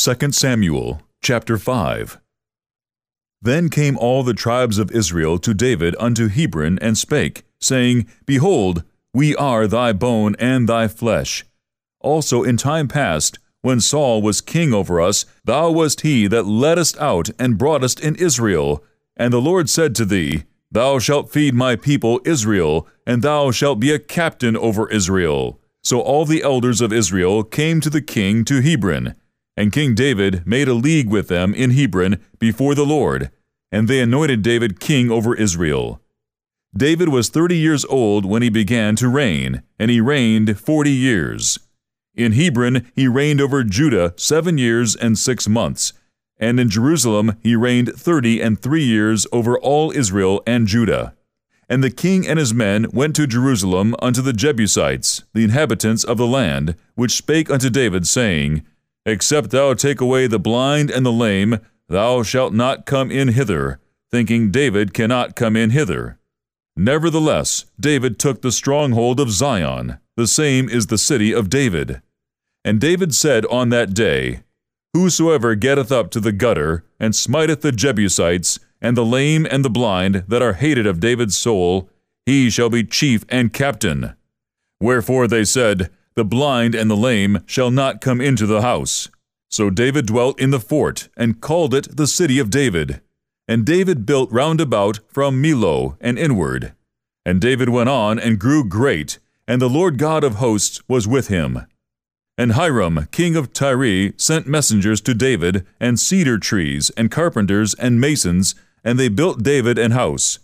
2 Samuel chapter 5 Then came all the tribes of Israel to David unto Hebron and spake, saying, Behold, we are thy bone and thy flesh. Also in time past, when Saul was king over us, thou wast he that led us out and brought us in Israel. And the Lord said to thee, Thou shalt feed my people Israel, and thou shalt be a captain over Israel. So all the elders of Israel came to the king to Hebron. And King David made a league with them in Hebron before the Lord, and they anointed David king over Israel. David was thirty years old when he began to reign, and he reigned forty years. In Hebron he reigned over Judah seven years and six months, and in Jerusalem he reigned thirty and three years over all Israel and Judah. And the king and his men went to Jerusalem unto the Jebusites, the inhabitants of the land, which spake unto David, saying, Except thou take away the blind and the lame, thou shalt not come in hither, thinking David cannot come in hither. Nevertheless, David took the stronghold of Zion, the same is the city of David. And David said on that day, Whosoever getteth up to the gutter, and smiteth the Jebusites, and the lame and the blind that are hated of David's soul, he shall be chief and captain. Wherefore they said, the blind and the lame shall not come into the house. So David dwelt in the fort, and called it the city of David. And David built round about from Millo and inward. And David went on and grew great, and the Lord God of hosts was with him. And Hiram, king of Tyre, sent messengers to David, and cedar trees, and carpenters, and masons, and they built David an house.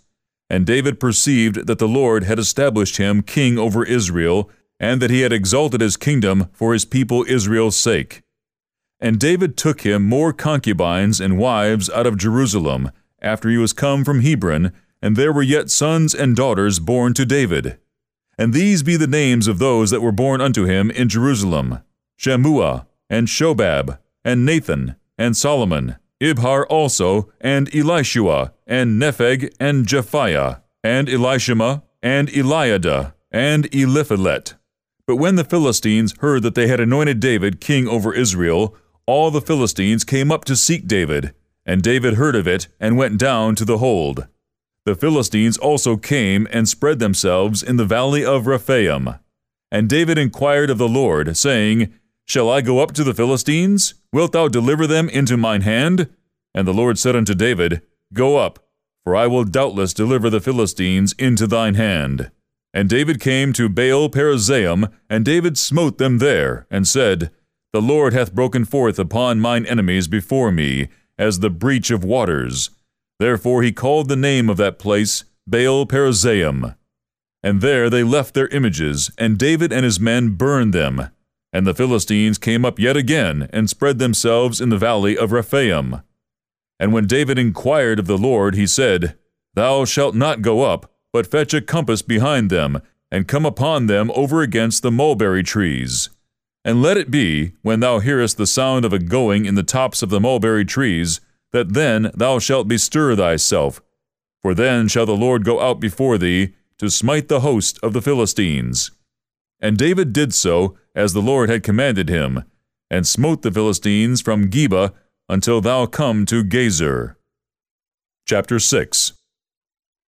And David perceived that the Lord had established him king over Israel, and that he had exalted his kingdom for his people Israel's sake. And David took him more concubines and wives out of Jerusalem, after he was come from Hebron, and there were yet sons and daughters born to David. And these be the names of those that were born unto him in Jerusalem Shammua, and Shobab, and Nathan, and Solomon, Ibhar also, and Elishua, and Nepheg, and Japhia, and Elishama, and Eliada, and Eliphelet. But when the Philistines heard that they had anointed David king over Israel, all the Philistines came up to seek David, and David heard of it and went down to the hold. The Philistines also came and spread themselves in the valley of Rephaim. And David inquired of the Lord, saying, Shall I go up to the Philistines? Wilt thou deliver them into mine hand? And the Lord said unto David, Go up, for I will doubtless deliver the Philistines into thine hand. And David came to Baal Perazim, and David smote them there, and said, The Lord hath broken forth upon mine enemies before me, as the breach of waters. Therefore he called the name of that place Baal Perazim. And there they left their images, and David and his men burned them. And the Philistines came up yet again, and spread themselves in the valley of Rephaim. And when David inquired of the Lord, he said, Thou shalt not go up, but fetch a compass behind them, and come upon them over against the mulberry trees. And let it be, when thou hearest the sound of a going in the tops of the mulberry trees, that then thou shalt bestir thyself. For then shall the Lord go out before thee, to smite the host of the Philistines. And David did so, as the Lord had commanded him, and smote the Philistines from Geba until thou come to Gezer. Chapter 6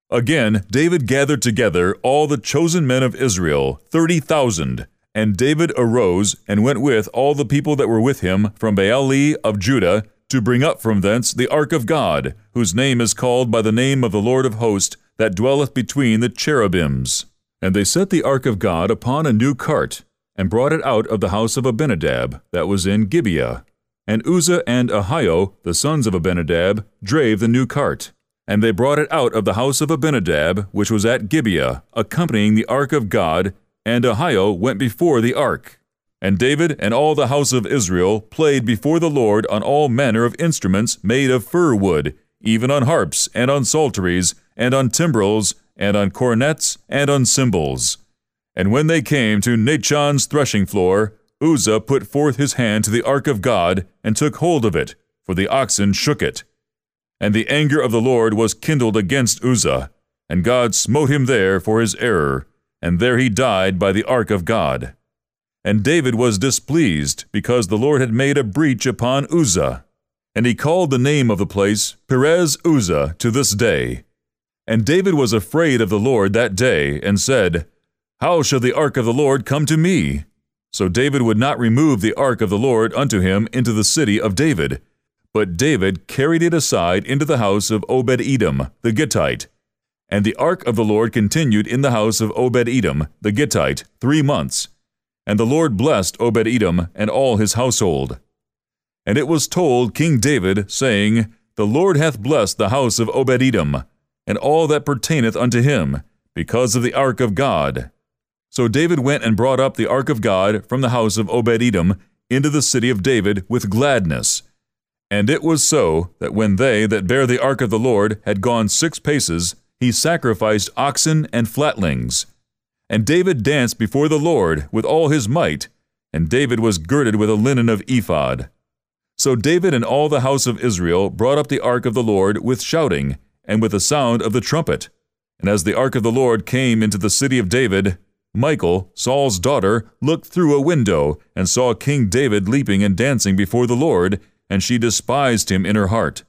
Again, David gathered together all the chosen men of Israel, thirty thousand. And David arose and went with all the people that were with him from Baale of Judah to bring up from thence the ark of God, whose name is called by the name of the Lord of hosts, that dwelleth between the cherubims. And they set the ark of God upon a new cart, and brought it out of the house of Abinadab, that was in Gibeah. And Uzzah and Ahio, the sons of Abinadab, drave the new cart. And they brought it out of the house of Abinadab, which was at Gibeah, accompanying the ark of God, and Ahio went before the ark. And David and all the house of Israel played before the Lord on all manner of instruments made of fir wood, even on harps, and on psalteries, and on timbrels, and on cornets, and on cymbals. And when they came to Nachon's threshing floor, Uzzah put forth his hand to the ark of God, and took hold of it, for the oxen shook it. And the anger of the Lord was kindled against Uzzah, and God smote him there for his error, and there he died by the ark of God. And David was displeased, because the Lord had made a breach upon Uzzah. And he called the name of the place Perez Uzzah to this day. And David was afraid of the Lord that day, and said, How shall the ark of the Lord come to me? So David would not remove the ark of the Lord unto him into the city of David. But David carried it aside into the house of Obed Edom, the Gittite. And the ark of the Lord continued in the house of Obed Edom, the Gittite, three months. And the Lord blessed Obed Edom and all his household. And it was told King David, saying, The Lord hath blessed the house of Obed Edom, and all that pertaineth unto him, because of the ark of God. So David went and brought up the ark of God from the house of Obed Edom into the city of David with gladness. And it was so that when they that bare the ark of the Lord had gone six paces, he sacrificed oxen and fatlings. And David danced before the Lord with all his might, and David was girded with a linen of ephod. So David and all the house of Israel brought up the ark of the Lord with shouting, and with the sound of the trumpet. And as the ark of the Lord came into the city of David, Michal, Saul's daughter, looked through a window, and saw King David leaping and dancing before the Lord, and she despised him in her heart.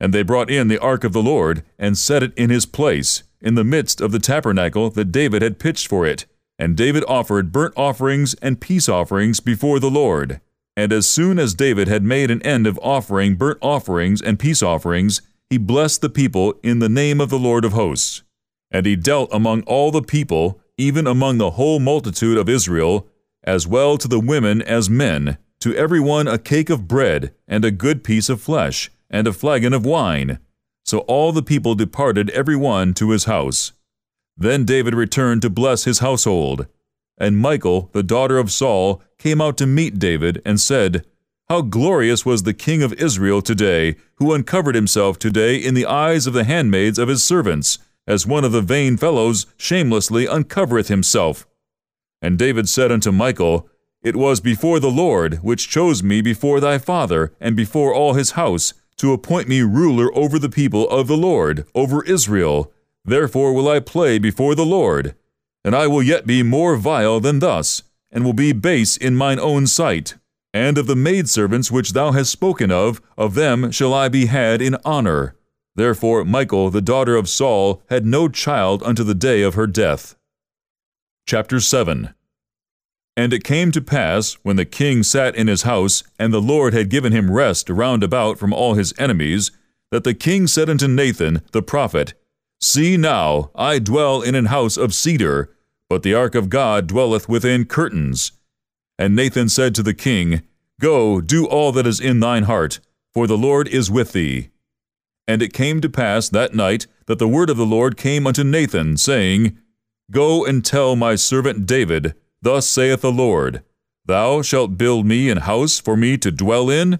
And they brought in the ark of the Lord, and set it in his place, in the midst of the tabernacle that David had pitched for it. And David offered burnt offerings and peace offerings before the Lord. And as soon as David had made an end of offering burnt offerings and peace offerings, he blessed the people in the name of the Lord of hosts. And he dealt among all the people, even among the whole multitude of Israel, as well to the women as men, to every one a cake of bread, and a good piece of flesh, and a flagon of wine. So all the people departed every one to his house. Then David returned to bless his household. And Michal, the daughter of Saul, came out to meet David, and said, How glorious was the king of Israel today, who uncovered himself today in the eyes of the handmaids of his servants, as one of the vain fellows shamelessly uncovereth himself. And David said unto Michal, It was before the Lord, which chose me before thy father, and before all his house, to appoint me ruler over the people of the Lord, over Israel. Therefore will I play before the Lord. And I will yet be more vile than thus, and will be base in mine own sight. And of the maidservants which thou hast spoken of, of them shall I be had in honor. Therefore Michal the daughter of Saul had no child unto the day of her death. Chapter 7 And it came to pass, when the king sat in his house, and the Lord had given him rest round about from all his enemies, that the king said unto Nathan the prophet, See now, I dwell in an house of cedar, but the ark of God dwelleth within curtains. And Nathan said to the king, Go, do all that is in thine heart, for the Lord is with thee. And it came to pass that night that the word of the Lord came unto Nathan, saying, Go and tell my servant David, Thus saith the Lord, Thou shalt build me an house for me to dwell in,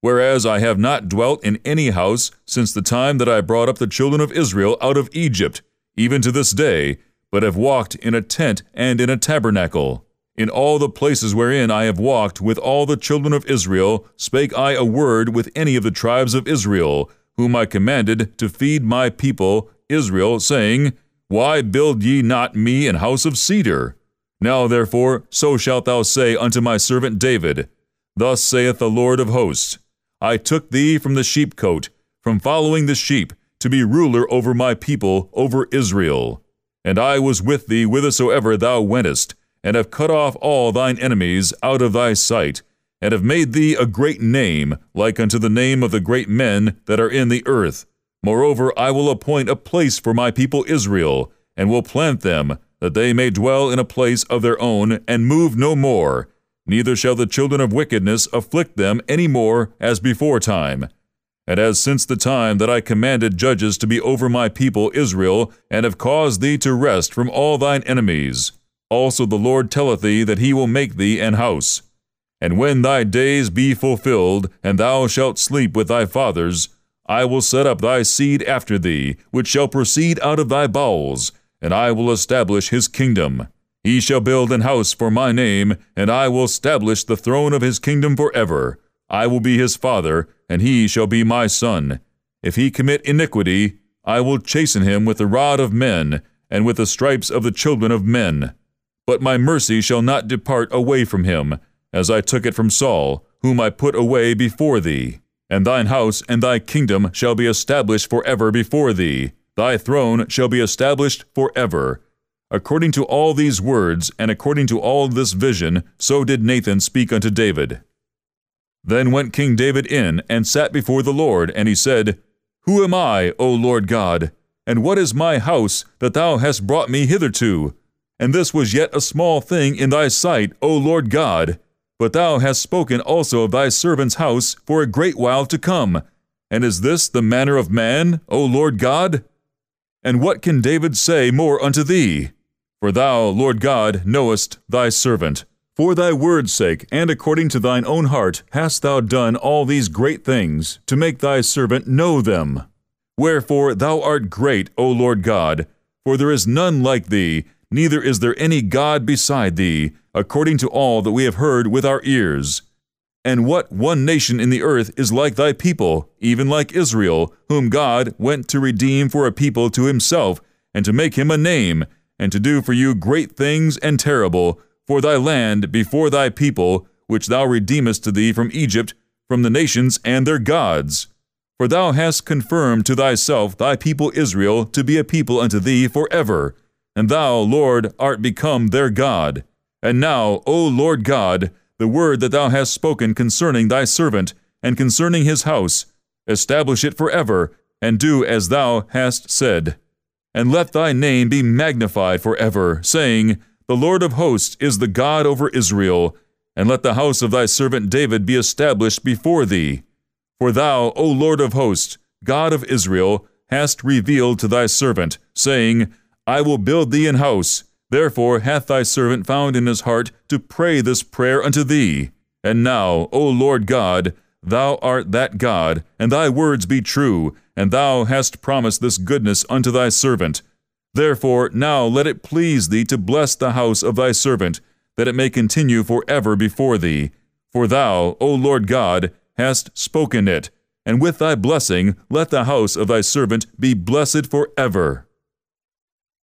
whereas I have not dwelt in any house since the time that I brought up the children of Israel out of Egypt, even to this day, but have walked in a tent and in a tabernacle. In all the places wherein I have walked with all the children of Israel, spake I a word with any of the tribes of Israel, whom I commanded to feed my people Israel, saying, Why build ye not me an house of cedar? Now therefore, so shalt thou say unto my servant David, Thus saith the Lord of hosts, I took thee from the sheepcote, from following the sheep, to be ruler over my people, over Israel. And I was with thee whithersoever thou wentest, and have cut off all thine enemies out of thy sight, and have made thee a great name, like unto the name of the great men that are in the earth. Moreover, I will appoint a place for my people Israel, and will plant them, that they may dwell in a place of their own, and move no more. Neither shall the children of wickedness afflict them any more as before time. And as since the time that I commanded judges to be over my people Israel, and have caused thee to rest from all thine enemies, also the Lord telleth thee that he will make thee an house. And when thy days be fulfilled, and thou shalt sleep with thy fathers, I will set up thy seed after thee, which shall proceed out of thy bowels, and I will establish his kingdom. He shall build an house for my name, and I will establish the throne of his kingdom for ever. I will be his father, and he shall be my son. If he commit iniquity, I will chasten him with the rod of men, and with the stripes of the children of men. but my mercy shall not depart away from him, as I took it from Saul, whom I put away before thee. And thine house and thy kingdom shall be established for ever before thee. Thy throne shall be established for ever. According to all these words, and according to all this vision, so did Nathan speak unto David. Then went King David in, and sat before the Lord, and he said, Who am I, O Lord God? And what is my house that thou hast brought me hitherto? And this was yet a small thing in thy sight, O Lord God. But thou hast spoken also of thy servant's house for a great while to come. And is this the manner of man, O Lord God? And what can David say more unto thee? For thou, Lord God, knowest thy servant. For thy word's sake, and according to thine own heart, hast thou done all these great things, to make thy servant know them. Wherefore thou art great, O Lord God, for there is none like thee, neither is there any God beside thee, according to all that we have heard with our ears. And what one nation in the earth is like thy people, even like Israel, whom God went to redeem for a people to himself, and to make him a name, and to do for you great things and terrible, for thy land before thy people, which thou redeemest to thee from Egypt, from the nations and their gods. For thou hast confirmed to thyself thy people Israel to be a people unto thee for ever, and thou, Lord, art become their God. And now, O Lord God, the word that thou hast spoken concerning thy servant, and concerning his house, establish it for ever, and do as thou hast said. And let thy name be magnified for ever, saying, The Lord of hosts is the God over Israel. And let the house of thy servant David be established before thee. For thou, O Lord of hosts, God of Israel, hast revealed to thy servant, saying, I will build thee an house. Therefore hath thy servant found in his heart to pray this prayer unto thee. And now, O Lord God, thou art that God, and thy words be true, and thou hast promised this goodness unto thy servant. Therefore now let it please thee to bless the house of thy servant, that it may continue for ever before thee. For thou, O Lord God, hast spoken it, and with thy blessing let the house of thy servant be blessed for ever.